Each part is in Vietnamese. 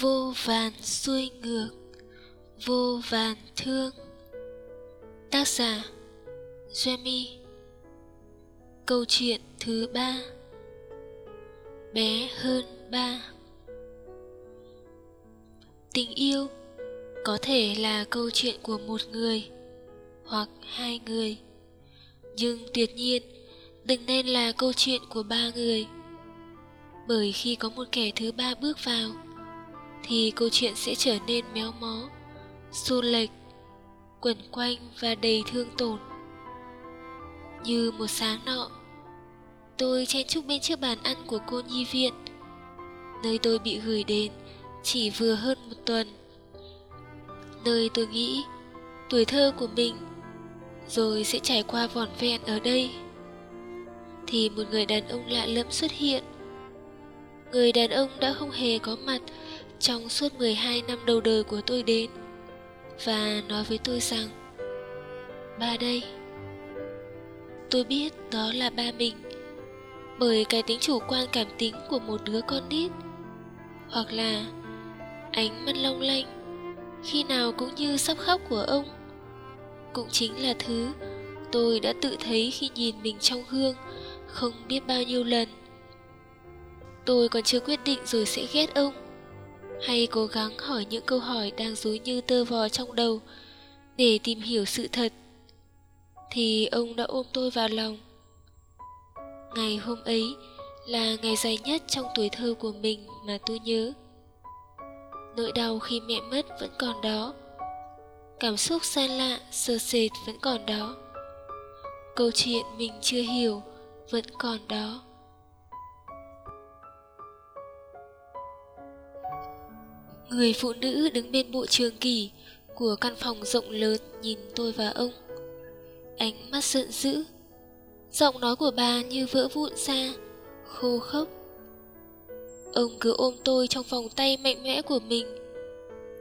vô vàn xuôi ngược, vô vàn thương. Tác giả, Jamie. Câu chuyện thứ ba, bé hơn ba. Tình yêu có thể là câu chuyện của một người hoặc hai người, nhưng tuyệt nhiên đừng nên là câu chuyện của ba người. Bởi khi có một kẻ thứ ba bước vào thì câu chuyện sẽ trở nên méo mó xô lệch quẩn quanh và đầy thương tổn. Như một sáng nọ, tôi chen chúc bên trước bàn ăn của cô nhi viện. Nơi tôi bị gửi đến chỉ vừa hơn một tuần. Nơi tôi nghĩ tuổi thơ của mình rồi sẽ trải qua vỏn vẹn ở đây. Thì một người đàn ông lạ lẫm xuất hiện. Người đàn ông đã không hề có mặt trong suốt 12 năm đầu đời của tôi đến, và nói với tôi rằng, ba đây, tôi biết đó là ba mình, bởi cái tính chủ quan cảm tính của một đứa con nít, hoặc là ánh mắt long lanh, khi nào cũng như sắp khóc của ông, cũng chính là thứ tôi đã tự thấy khi nhìn mình trong gương không biết bao nhiêu lần. Tôi còn chưa quyết định rồi sẽ ghét ông hay cố gắng hỏi những câu hỏi đang dối như tơ vò trong đầu để tìm hiểu sự thật. Thì ông đã ôm tôi vào lòng. Ngày hôm ấy là ngày dài nhất trong tuổi thơ của mình mà tôi nhớ. Nỗi đau khi mẹ mất vẫn còn đó. Cảm xúc xa lạ sơ sệt vẫn còn đó. Câu chuyện mình chưa hiểu vẫn còn đó. Người phụ nữ đứng bên bộ trường kỳ của căn phòng rộng lớn nhìn tôi và ông. Ánh mắt giận dữ. Giọng nói của bà như vỡ vụn ra, khô khốc. Ông cứ ôm tôi trong vòng tay mạnh mẽ của mình,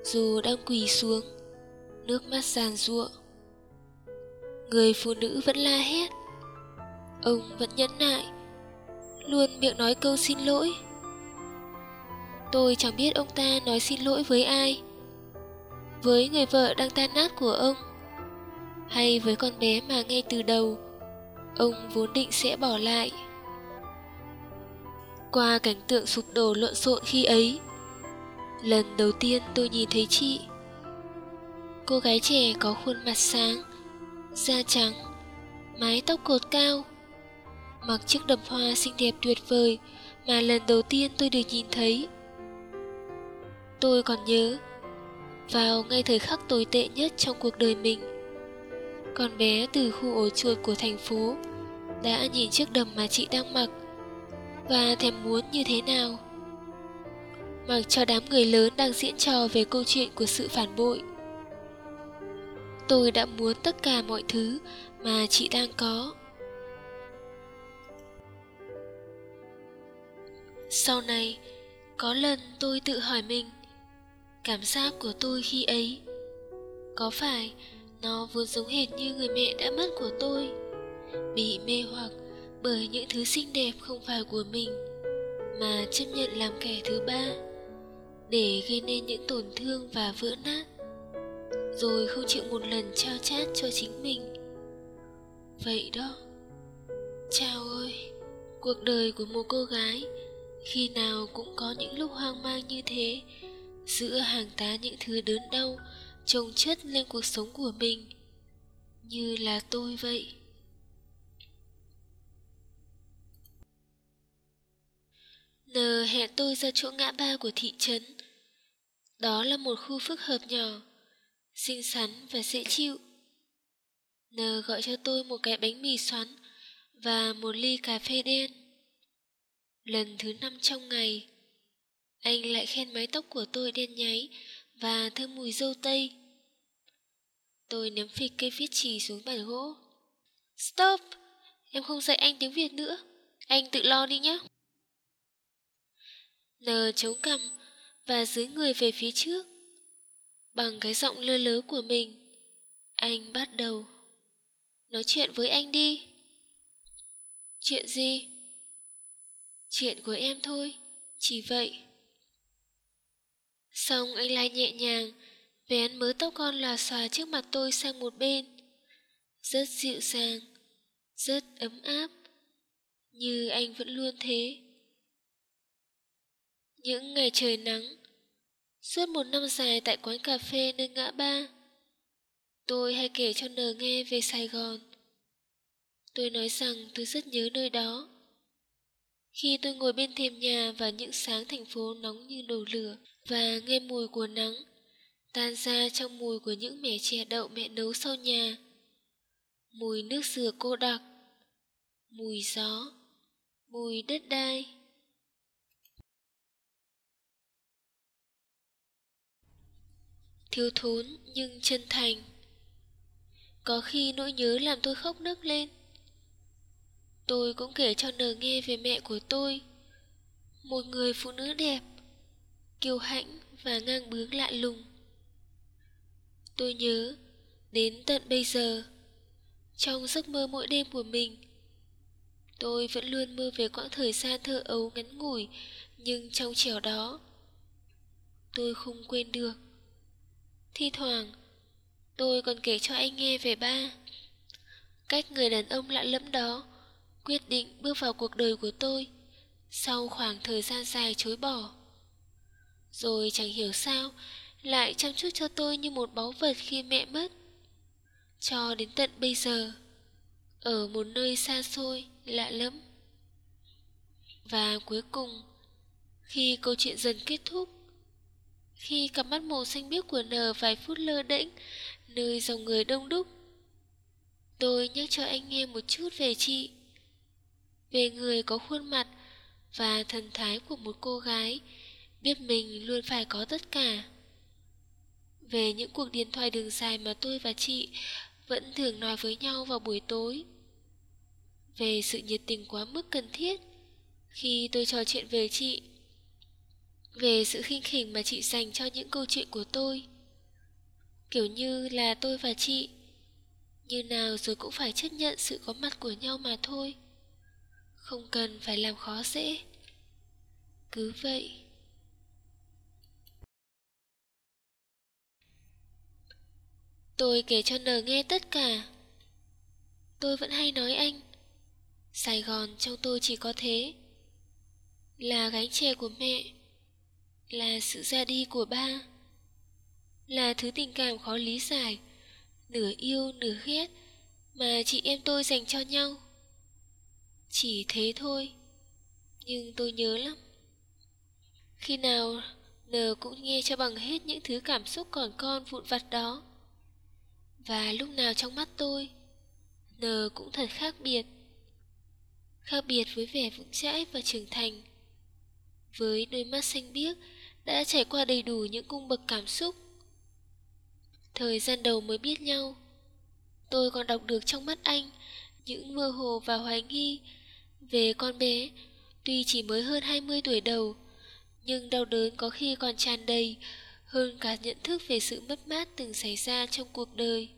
dù đang quỳ xuống, nước mắt giàn ruộng người phụ nữ vẫn la hét. Ông vẫn nhẫn nại, luôn miệng nói câu xin lỗi tôi chẳng biết ông ta nói xin lỗi với ai. Với người vợ đang tan nát của ông, hay với con bé mà ngay từ đầu, ông vốn định sẽ bỏ lại. Qua cảnh tượng sụp đổ lộn xộn khi ấy, lần đầu tiên tôi nhìn thấy chị. Cô gái trẻ có khuôn mặt sáng, da trắng, mái tóc cột cao, mặc chiếc đầm hoa xinh đẹp tuyệt vời mà lần đầu tiên tôi được nhìn thấy tôi còn nhớ. Vào ngay thời khắc tồi tệ nhất trong cuộc đời mình, con bé từ khu ổ chuột của thành phố đã nhìn chiếc đầm mà chị đang mặc và thèm muốn như thế nào. Mặc cho đám người lớn đang diễn trò về câu chuyện của sự phản bội, tôi đã muốn tất cả mọi thứ mà chị đang có. Sau này, có lần tôi tự hỏi mình cảm giác của tôi khi ấy. Có phải nó vốn giống hệt như người mẹ đã mất của tôi, bị mê hoặc bởi những thứ xinh đẹp không phải của mình, mà chấp nhận làm kẻ thứ ba để gây nên những tổn thương và vỡ nát, rồi không chịu một lần trao chát cho chính mình? Vậy đó. Chào ơi, cuộc đời của một cô gái khi nào cũng có những lúc hoang mang như thế giữa hàng tá những thứ đớn đau chồng chất lên cuộc sống của mình như là tôi vậy N hẹn tôi ra chỗ ngã ba của thị trấn. Đó là một khu phức hợp nhỏ, xinh xắn và dễ chịu. N gọi cho tôi một cái bánh mì xoắn và một ly cà phê đen. Lần thứ năm trong ngày, anh lại khen mái tóc của tôi đen nháy và thơm mùi dâu tây. Tôi ném phịch cây viết chì xuống bàn gỗ. Stop! Em không dạy anh tiếng Việt nữa. Anh tự lo đi nhé. N chống cằm và dưới người về phía trước. Bằng cái giọng lơ lớ của mình, anh bắt đầu. Nói chuyện với anh đi. Chuyện gì? Chuyện của em thôi, chỉ vậy. Xong anh lại nhẹ nhàng Vén mớ tóc con là xòa trước mặt tôi sang một bên. Rất dịu dàng, Rất ấm áp, Như anh vẫn luôn thế. Những ngày trời nắng, Suốt một năm dài tại quán cà phê nơi ngã ba, Tôi hay kể cho N nghe về Sài Gòn. Tôi nói rằng tôi rất nhớ nơi đó. Khi tôi ngồi bên thềm nhà và những sáng thành phố nóng như đổ lửa và nghe mùi của nắng, tan ra trong mùi của những mẻ chè đậu mẹ nấu sau nhà. Mùi nước dừa cô đặc, mùi gió, mùi đất đai. Thiếu thốn nhưng chân thành. Có khi nỗi nhớ làm tôi khóc nức lên. Tôi cũng kể cho nờ nghe về mẹ của tôi, Một người phụ nữ đẹp. Kiêu hãnh và ngang bướng lạ lùng. Tôi nhớ Đến tận bây giờ, Trong giấc mơ mỗi đêm của mình, Tôi vẫn luôn mơ về quãng thời gian thơ ấu ngắn ngủi Nhưng trong trẻo đó, Tôi không quên được. Thi thoảng, Tôi còn kể cho anh nghe về ba Cách người đàn ông lạ lẫm đó quyết định bước vào cuộc đời của tôi sau khoảng thời gian dài chối bỏ rồi chẳng hiểu sao, lại chăm chút cho tôi như một báu vật khi mẹ mất. Cho đến tận bây giờ, ở một nơi xa xôi, lạ lẫm. Và cuối cùng, khi câu chuyện dần kết thúc, khi cặp mắt màu xanh biếc của nờ vài phút lơ đễnh, nơi dòng người đông đúc, tôi nhắc cho anh nghe một chút về chị, về người có khuôn mặt và thần thái của một cô gái biết mình luôn phải có tất cả. Về những cuộc điện thoại đường dài mà tôi và chị vẫn thường nói với nhau vào buổi tối. Về sự nhiệt tình quá mức cần thiết khi tôi trò chuyện về chị. Về sự khinh khỉnh mà chị dành cho những câu chuyện của tôi. Kiểu như là tôi và chị, như nào rồi cũng phải chấp nhận sự có mặt của nhau mà thôi. Không cần phải làm khó dễ. Cứ vậy. Tôi kể cho n nghe tất cả. Tôi vẫn hay nói anh, sài gòn trong tôi chỉ có thế. Là gánh chè của mẹ, là sự ra đi của ba, là thứ tình cảm khó lý giải, nửa yêu nửa ghét mà chị em tôi dành cho nhau. Chỉ thế thôi, nhưng tôi nhớ lắm. Khi nào n cũng nghe cho bằng hết những thứ cảm xúc còn con vụn vặt đó và lúc nào trong mắt tôi n cũng thật khác biệt. Khác biệt với vẻ vững chãi và trưởng thành. Với đôi mắt xanh biếc đã trải qua đầy đủ những cung bậc cảm xúc. Thời gian đầu mới biết nhau. Tôi còn đọc được trong mắt anh những mơ hồ và hoài nghi về con bé, tuy chỉ mới hơn 20 tuổi đầu, nhưng đau đớn có khi còn tràn đầy hơn cả nhận thức về sự mất mát từng xảy ra trong cuộc đời.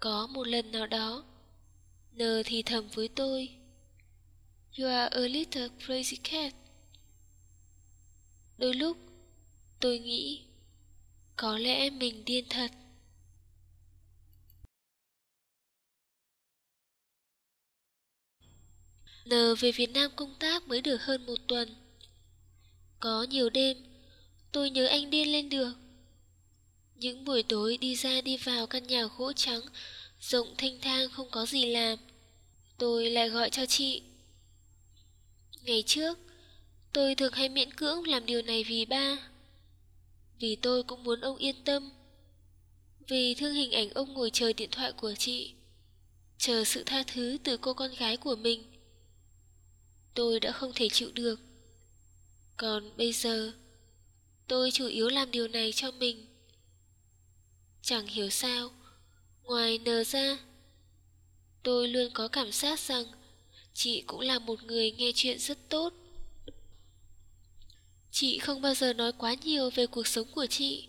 Có một lần nào đó, N thì thầm với tôi, You are a little crazy cat. Đôi lúc, tôi nghĩ, có lẽ mình điên thật. N về Việt Nam công tác mới được hơn một tuần. Có nhiều đêm, tôi nhớ anh điên lên được. Những buổi tối đi ra đi vào căn nhà gỗ trắng, rộng thanh thang không có gì làm. Tôi lại gọi cho chị. Ngày trước, tôi thường hay miễn cưỡng làm điều này vì ba. Vì tôi cũng muốn ông yên tâm. Vì thương hình ảnh ông ngồi chờ điện thoại của chị. Chờ sự tha thứ từ cô con gái của mình tôi đã không thể chịu được còn bây giờ tôi chủ yếu làm điều này cho mình. Chẳng hiểu sao, ngoài nờ ra, tôi luôn có cảm giác rằng chị cũng là một người nghe chuyện rất tốt. Chị không bao giờ nói quá nhiều về cuộc sống của chị.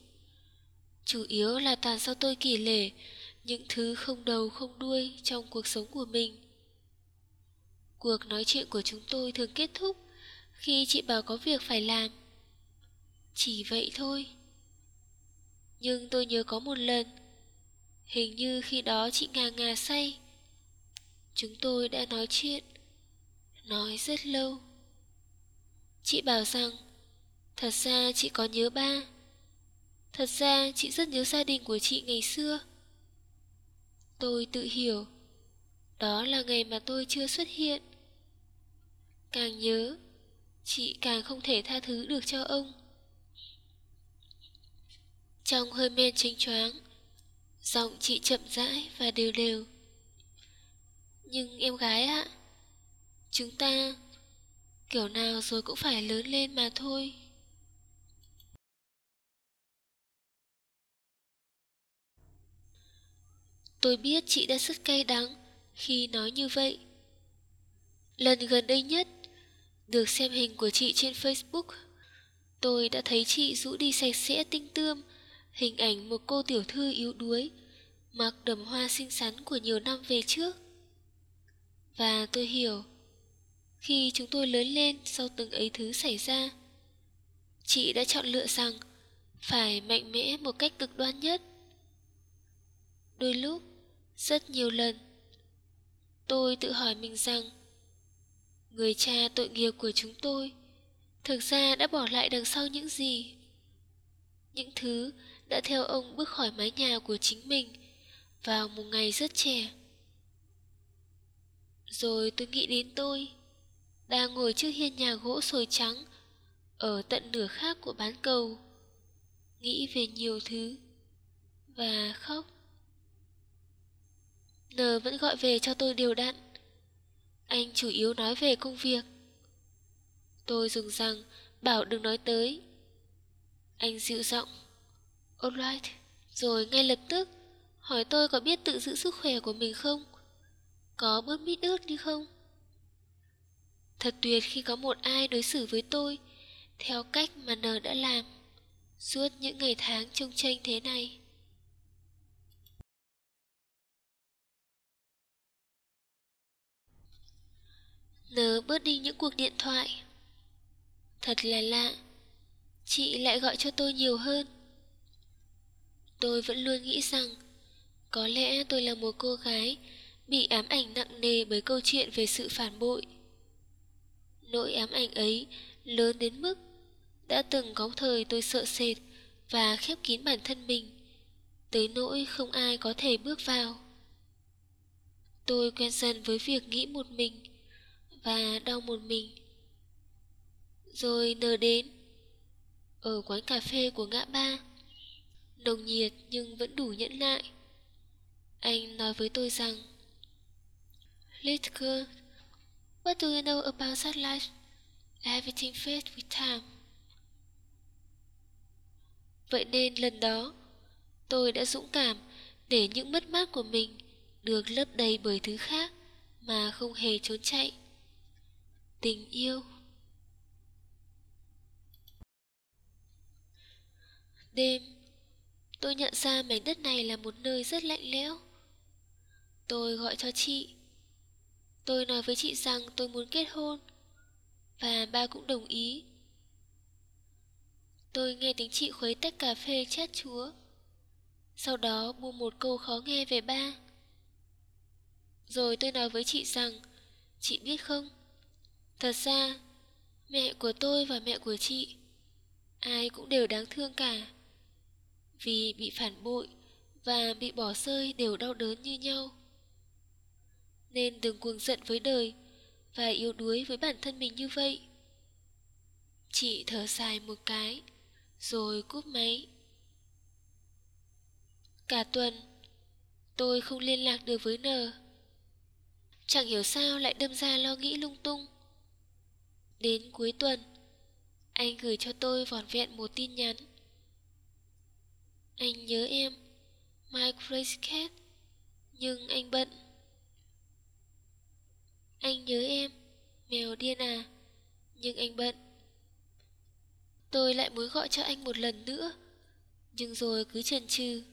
Chủ yếu là toàn sau tôi kể lể những thứ không đầu không đuôi trong cuộc sống của mình. Cuộc nói chuyện của chúng tôi thường kết thúc khi chị bảo có việc phải làm. Chỉ vậy thôi. Nhưng tôi nhớ có một lần, hình như khi đó chị ngà ngà say. Chúng tôi đã nói chuyện, nói rất lâu. Chị bảo rằng, thật ra chị có nhớ ba. Thật ra chị rất nhớ gia đình của chị ngày xưa. Tôi tự hiểu, đó là ngày mà tôi chưa xuất hiện. Càng nhớ, chị càng không thể tha thứ được cho ông. Trong hơi men chênh choáng, giọng chị chậm rãi và đều đều. Nhưng em gái ạ, chúng ta kiểu nào rồi cũng phải lớn lên mà thôi. Tôi biết chị đã rất cay đắng khi nói như vậy. Lần gần đây nhất, được xem hình của chị trên Facebook, tôi đã thấy chị rũ đi sạch sẽ tinh tươm hình ảnh một cô tiểu thư yếu đuối, mặc đầm hoa xinh xắn của nhiều năm về trước. Và tôi hiểu, khi chúng tôi lớn lên sau từng ấy thứ xảy ra, chị đã chọn lựa rằng phải mạnh mẽ một cách cực đoan nhất. Đôi lúc, rất nhiều lần, tôi tự hỏi mình rằng người cha tội nghiệp của chúng tôi thực ra đã bỏ lại đằng sau những gì những thứ đã theo ông bước khỏi mái nhà của chính mình vào một ngày rất trẻ. Rồi tôi nghĩ đến tôi, đang ngồi trước hiên nhà gỗ sồi trắng ở tận nửa khác của bán cầu, nghĩ về nhiều thứ và khóc. N vẫn gọi về cho tôi đều đặn, anh chủ yếu nói về công việc. Tôi dùng rằng, bảo đừng nói tới. Anh dịu giọng alright, rồi ngay lập tức, hỏi tôi có biết tự giữ sức khỏe của mình không? Có bớt mít ướt đi không? Thật tuyệt khi có một ai đối xử với tôi theo cách mà n đã làm suốt những ngày tháng trông tranh thế này. N bớt đi những cuộc điện thoại. Thật là lạ, Chị lại gọi cho tôi nhiều hơn. Tôi vẫn luôn nghĩ rằng, Có lẽ tôi là một cô gái Bị ám ảnh nặng nề bởi câu chuyện về sự phản bội Nỗi ám ảnh ấy lớn đến mức Đã từng có thời tôi sợ sệt Và khép kín bản thân mình, Tới nỗi không ai có thể bước vào Tôi quen dần với việc nghĩ một mình và đau một mình. Rồi nờ đến ở quán cà phê của ngã ba. Nồng nhiệt nhưng vẫn đủ nhẫn nại. Anh nói với tôi rằng Little girl, what do you know about that life? Everything fades with time. Vậy nên lần đó, tôi đã dũng cảm để những mất mát của mình được lấp đầy bởi thứ khác mà không hề trốn chạy tình yêu đêm tôi nhận ra mảnh đất này là một nơi rất lạnh lẽo. Tôi gọi cho chị. Tôi nói với chị rằng tôi muốn kết hôn và ba cũng đồng ý. Tôi nghe tiếng chị khuấy tách cà phê chát chúa. Sau đó buông một câu khó nghe về ba. Rồi tôi nói với chị rằng chị biết không? Thật ra, mẹ của tôi và mẹ của chị, ai cũng đều đáng thương cả. Vì bị phản bội và bị bỏ rơi đều đau đớn như nhau. Nên đừng cuồng giận với đời và yếu đuối với bản thân mình như vậy. Chị thở dài một cái, rồi cúp máy. Cả tuần, tôi không liên lạc được với N. Chẳng hiểu sao lại đâm ra lo nghĩ lung tung. Đến cuối tuần, anh gửi cho tôi vòn vẹn một tin nhắn. Anh nhớ em, My Crazy Cat, nhưng anh bận. Anh nhớ em, mèo điên à, nhưng anh bận. Tôi lại muốn gọi cho anh một lần nữa, nhưng rồi cứ chần chừ.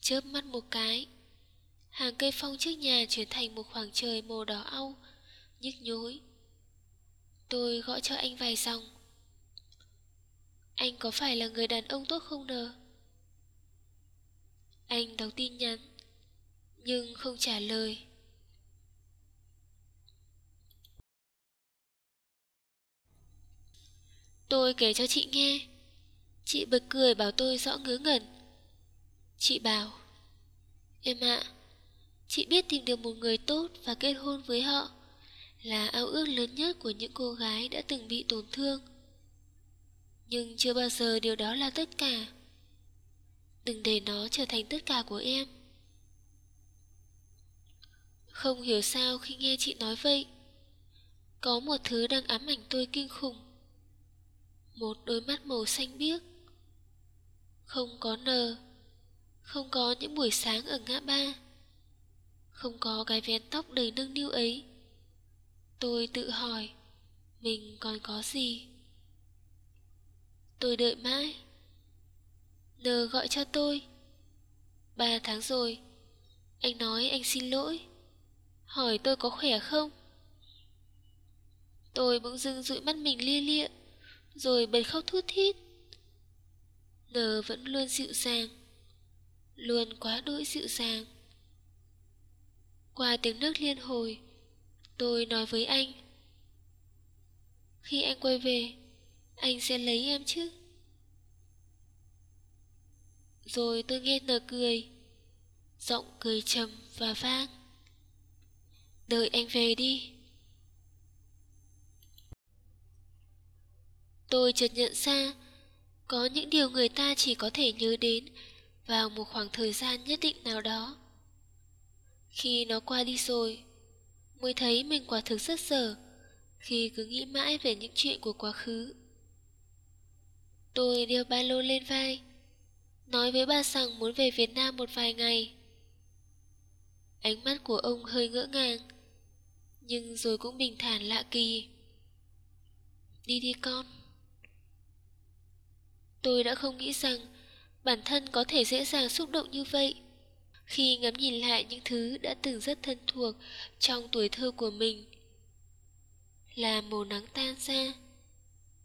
Chớp mắt một cái, hàng cây phong trước nhà chuyển thành một khoảng trời màu đỏ au, nhức nhối. Tôi gọi cho anh vài dòng Anh có phải là người đàn ông tốt không nờ? Anh đọc tin nhắn, nhưng không trả lời. Tôi kể cho chị nghe. Chị bật cười bảo tôi rõ ngớ ngẩn. Chị bảo, em ạ, chị biết tìm được một người tốt và kết hôn với họ là ao ước lớn nhất của những cô gái đã từng bị tổn thương. Nhưng chưa bao giờ điều đó là tất cả. Đừng để nó trở thành tất cả của em. Không hiểu sao khi nghe chị nói vậy, có một thứ đang ám ảnh tôi kinh khủng. Một đôi mắt màu xanh biếc. Không có nờ, không có những buổi sáng ở ngã ba, không có cái vén tóc đầy nâng niu ấy. Tôi tự hỏi, mình còn có gì? Tôi đợi mãi. Nờ gọi cho tôi. Ba tháng rồi, anh nói anh xin lỗi. Hỏi tôi có khỏe không? Tôi bỗng dưng dụi mắt mình lia lịa, rồi bật khóc thút thít. Nờ vẫn luôn dịu dàng, luôn quá đỗi dịu dàng. Qua tiếng nước liên hồi, tôi nói với anh. Khi anh quay về, anh sẽ lấy em chứ? Rồi tôi nghe nở cười, giọng cười trầm và vang. Đợi anh về đi. Tôi chợt nhận ra, có những điều người ta chỉ có thể nhớ đến vào một khoảng thời gian nhất định nào đó. Khi nó qua đi rồi, mới thấy mình quả thực rất dở khi cứ nghĩ mãi về những chuyện của quá khứ. Tôi đeo ba lô lên vai, nói với bà rằng muốn về Việt Nam một vài ngày. Ánh mắt của ông hơi ngỡ ngàng, nhưng rồi cũng bình thản lạ kỳ. Đi đi con. Tôi đã không nghĩ rằng bản thân có thể dễ dàng xúc động như vậy khi ngắm nhìn lại những thứ đã từng rất thân thuộc trong tuổi thơ của mình. Là màu nắng tan ra,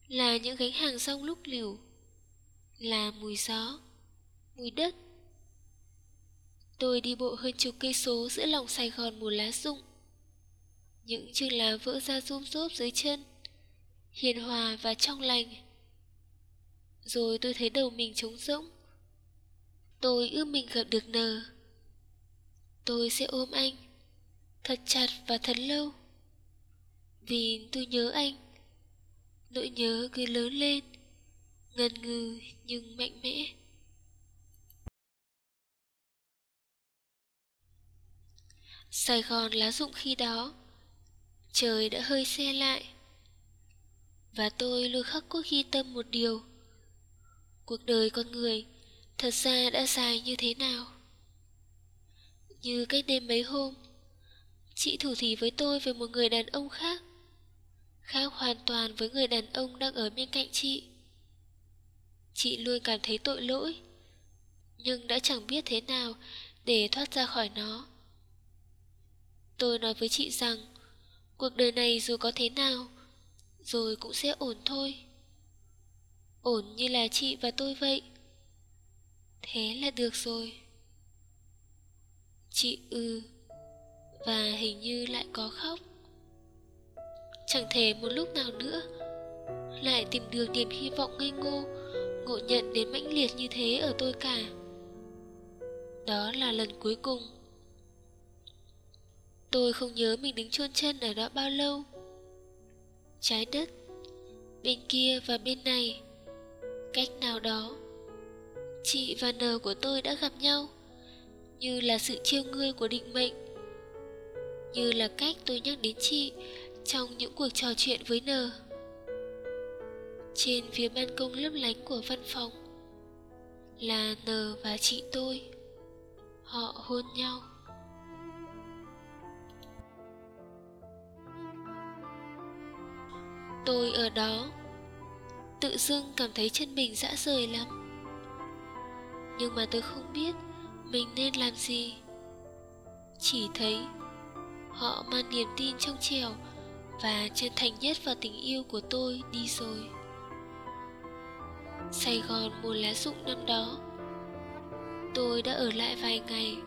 là những gánh hàng rong lúc liều, là mùi gió, mùi đất. Tôi đi bộ hơn chục cây số giữa lòng Sài Gòn mùa lá rụng. Những chiếc lá vỡ ra rôm rốp dưới chân, hiền hòa và trong lành. Rồi tôi thấy đầu mình trống rỗng. Tôi ước mình gặp được nờ. Tôi sẽ ôm anh, thật chặt và thật lâu. Vì tôi nhớ anh. Nỗi nhớ cứ lớn lên, ngần ngừ nhưng mạnh mẽ. Sài Gòn lá rụng khi đó, trời đã hơi xe lại. Và tôi luôn khắc cốt ghi tâm một điều. Cuộc đời con người thật ra đã dài như thế nào? Như cách đêm mấy hôm, chị thủ thỉ với tôi về một người đàn ông khác. Khác hoàn toàn với người đàn ông đang ở bên cạnh chị. Chị luôn cảm thấy tội lỗi, nhưng đã chẳng biết thế nào để thoát ra khỏi nó. Tôi nói với chị rằng, cuộc đời này dù có thế nào, rồi cũng sẽ ổn thôi. Ổn như là chị và tôi vậy. Thế là được rồi. Chị ư Và hình như lại có khóc Chẳng thể một lúc nào nữa Lại tìm được niềm hy vọng ngây ngô Ngộ nhận đến mãnh liệt như thế ở tôi cả Đó là lần cuối cùng Tôi không nhớ mình đứng chôn chân ở đó bao lâu Trái đất, Bên kia và bên này Cách nào đó, Chị và N của tôi đã gặp nhau như là sự chiêu ngươi của định mệnh như là cách tôi nhắc đến chị trong những cuộc trò chuyện với N. Trên phía ban công lấp lánh của văn phòng là N và chị tôi. Họ hôn nhau. Tôi ở đó, tự dưng cảm thấy chân mình dã rời lắm. Nhưng mà tôi không biết mình nên làm gì. Chỉ thấy họ mang niềm tin trong trèo và chân thành nhất vào tình yêu của tôi đi rồi. Sài Gòn mùa lá rụng năm đó Tôi đã ở lại vài ngày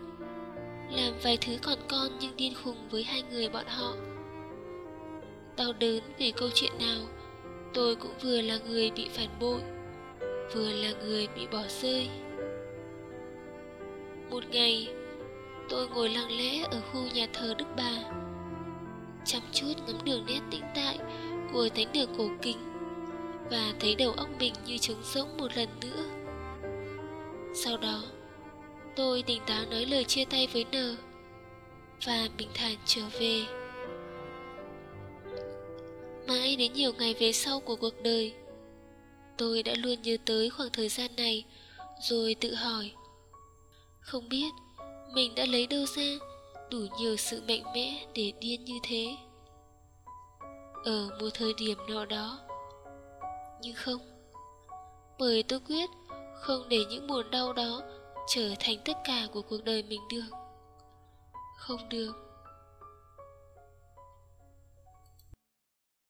Làm vài thứ còn con nhưng điên khùng với hai người bọn họ. Đau đớn vì câu chuyện nào, Tôi cũng vừa là người bị phản bội, Vừa là người bị bỏ rơi. Một ngày, Tôi ngồi lặng lẽ ở khu nhà thờ Đức Bà, Chăm chút ngắm đường nét tĩnh tại Của thánh đường cổ kính Và thấy đầu óc mình như trống rỗng một lần nữa. Sau đó, Tôi tỉnh táo nói lời chia tay với N Và bình thản trở về. Mãi đến nhiều ngày về sau của cuộc đời. Tôi đã luôn nhớ tới khoảng thời gian này, Rồi tự hỏi, Không biết mình đã lấy đâu ra đủ nhiều sự mạnh mẽ để điên như thế. Ở một thời điểm nào đó, nhưng không, bởi tôi quyết không để những buồn đau đó trở thành tất cả của cuộc đời mình được. Không được.